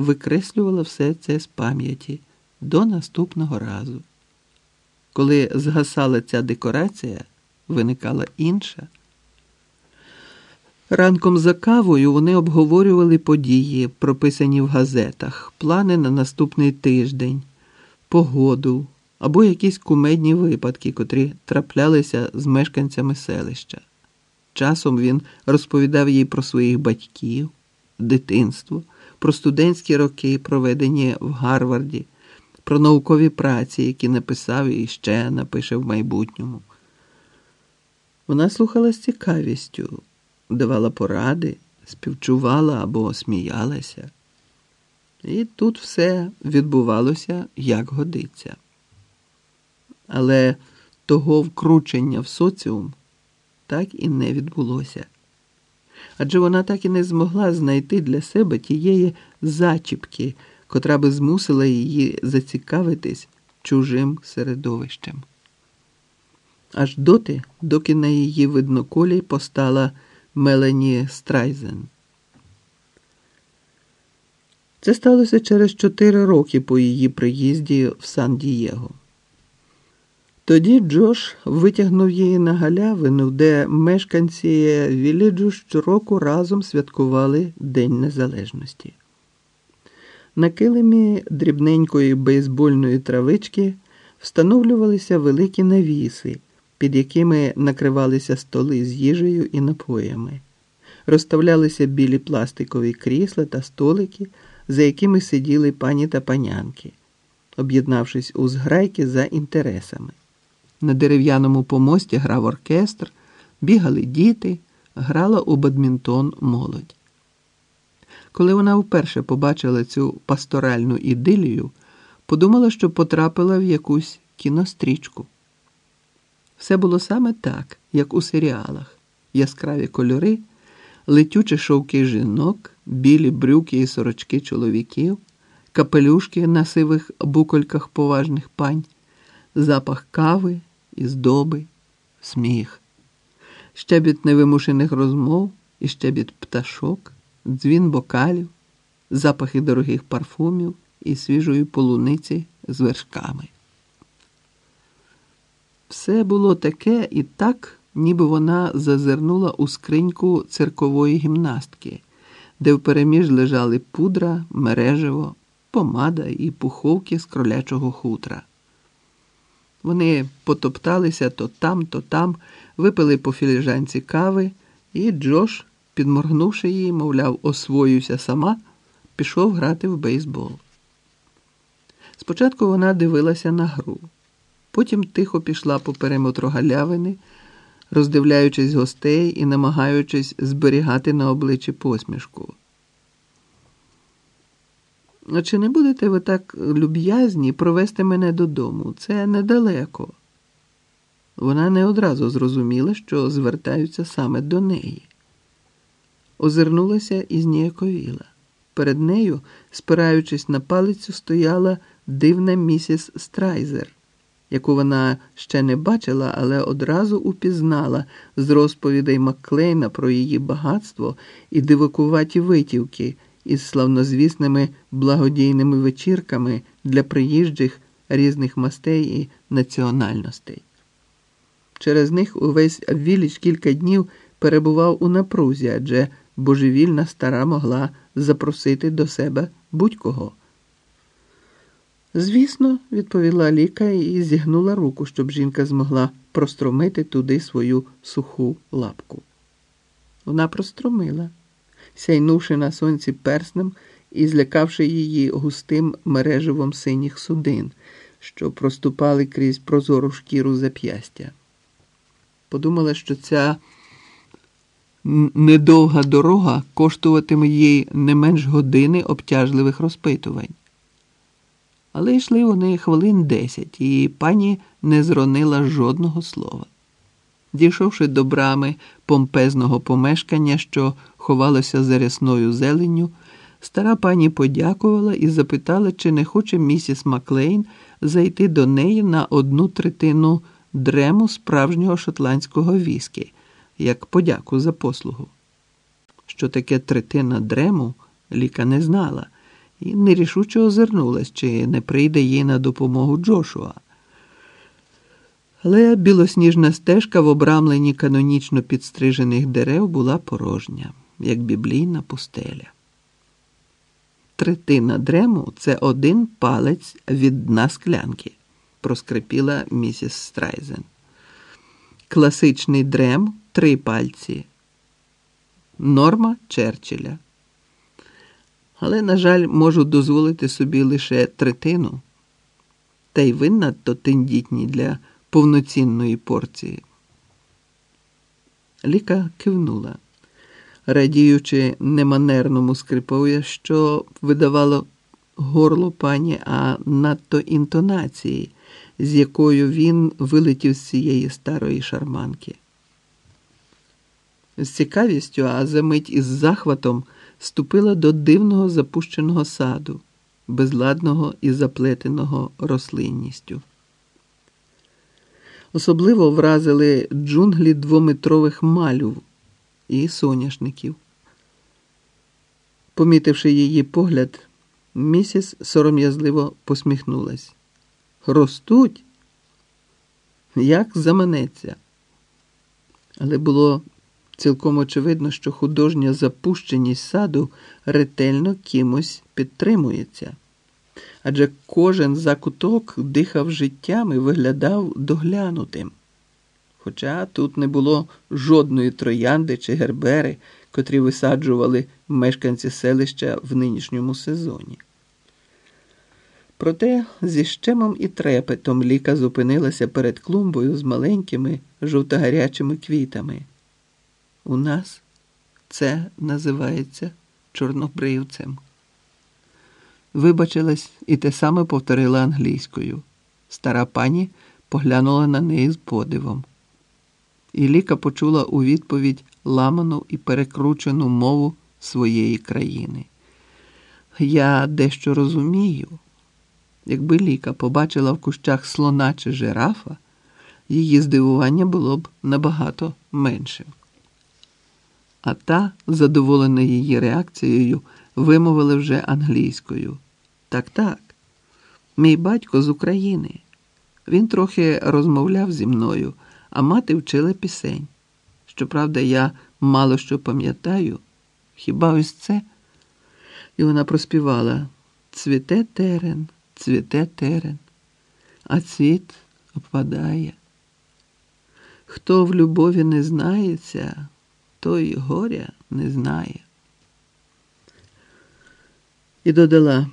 викреслювала все це з пам'яті до наступного разу. Коли згасала ця декорація, виникала інша. Ранком за кавою вони обговорювали події, прописані в газетах, плани на наступний тиждень, погоду або якісь кумедні випадки, котрі траплялися з мешканцями селища. Часом він розповідав їй про своїх батьків, дитинство, про студентські роки, проведені в Гарварді, про наукові праці, які написав і ще напише в майбутньому. Вона слухала з цікавістю, давала поради, співчувала або сміялася. І тут все відбувалося як годиться. Але того вкручення в соціум так і не відбулося. Адже вона так і не змогла знайти для себе тієї зачіпки, котра би змусила її зацікавитись чужим середовищем. Аж доти, доки на її видноколі постала Мелані Страйзен. Це сталося через чотири роки по її приїзді в Сан-Дієго. Тоді Джош витягнув її на галявину, де мешканці Віліджу щороку разом святкували День Незалежності. На килимі дрібненької бейсбольної травички встановлювалися великі навіси, під якими накривалися столи з їжею і напоями, розставлялися білі пластикові крісла та столики, за якими сиділи пані та панянки, об'єднавшись у зграйки за інтересами. На дерев'яному помості грав оркестр, бігали діти, грала у бадмінтон молодь. Коли вона вперше побачила цю пасторальну ідилію, подумала, що потрапила в якусь кінострічку. Все було саме так, як у серіалах: яскраві кольори, летючі шовки жінок, білі брюки і сорочки чоловіків, капелюшки на сивих букольках поважних пань, запах кави і здоби, сміх, щебіт невимушених розмов і щебіт пташок, дзвін бокалів, запахи дорогих парфумів і свіжої полуниці з вершками. Все було таке і так, ніби вона зазирнула у скриньку циркової гімнастки, де впереміж лежали пудра, мережево, помада і пуховки з кролячого хутра. Вони потопталися то там, то там, випили по філіжанці кави, і Джош, підморгнувши її, мовляв, освоюся сама, пішов грати в бейсбол. Спочатку вона дивилася на гру, потім тихо пішла по периметру галявини, роздивляючись гостей і намагаючись зберігати на обличчі посмішку. Чи не будете ви так люб'язні провести мене додому? Це недалеко. Вона не одразу зрозуміла, що звертаються саме до неї. Озирнулася і зніяковіла. Перед нею, спираючись на палицю, стояла дивна місіс Страйзер, яку вона ще не бачила, але одразу упізнала з розповідей Макклейна про її багатство і дивакуваті витівки із славнозвісними благодійними вечірками для приїжджих різних мастей і національностей. Через них увесь Віліч кілька днів перебував у напрузі, адже божевільна стара могла запросити до себе будь-кого. Звісно, відповіла Ліка і зігнула руку, щоб жінка змогла простромити туди свою суху лапку. Вона простромила сяйнувши на сонці перснем і злякавши її густим мереживом синіх судин, що проступали крізь прозору шкіру зап'ястя. Подумала, що ця недовга дорога коштуватиме їй не менш години обтяжливих розпитувань. Але йшли вони хвилин десять, і пані не зронила жодного слова. Дійшовши до брами помпезного помешкання, що ховалося за рясною зеленню, стара пані подякувала і запитала, чи не хоче місіс Маклейн зайти до неї на одну третину дрему справжнього шотландського віскі, як подяку за послугу. Що таке третина дрему, ліка не знала і нерішуче озирнулась, чи не прийде їй на допомогу Джошуа. Але білосніжна стежка в обрамленні канонічно підстрижених дерев була порожня, як біблійна пустеля. Третина дрему це один палець від дна склянки, проскрипіла місіс Страйзен. Класичний дрем три пальці. Норма Черчилля. Але, на жаль, можу дозволити собі лише третину, та й ви надто тендітні для повноцінної порції. Ліка кивнула, радіючи неманерному скрипові, що видавало горло пані, а надто інтонації, з якою він вилетів з цієї старої шарманки. З цікавістю, а за мить із захватом ступила до дивного запущеного саду, безладного і заплетеного рослинністю. Особливо вразили джунглі двометрових малюв і соняшників. Помітивши її погляд, місіс сором'язливо посміхнулась. Ростуть, як заманеться. Але було цілком очевидно, що художня запущеність саду ретельно кимось підтримується адже кожен закуток дихав життям і виглядав доглянутим. Хоча тут не було жодної троянди чи гербери, котрі висаджували мешканці селища в нинішньому сезоні. Проте зі щемом і трепетом ліка зупинилася перед клумбою з маленькими жовтогарячими квітами. У нас це називається чорнобривцем вибачилась і те саме повторила англійською. Стара пані поглянула на неї з подивом. І Ліка почула у відповідь ламану і перекручену мову своєї країни. Я дещо розумію. Якби Ліка побачила в кущах слона чи жирафа, її здивування було б набагато меншим. А та, задоволена її реакцією, вимовили вже англійською. Так, так, мій батько з України. Він трохи розмовляв зі мною, а мати вчила пісень. Щоправда, я мало що пам'ятаю. Хіба ось це? І вона проспівала цвіте терен, цвіте терен, а цвіт опадає. Хто в любові не знається, той горя не знає і додала.